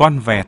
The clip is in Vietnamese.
con vẹt.